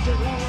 After that.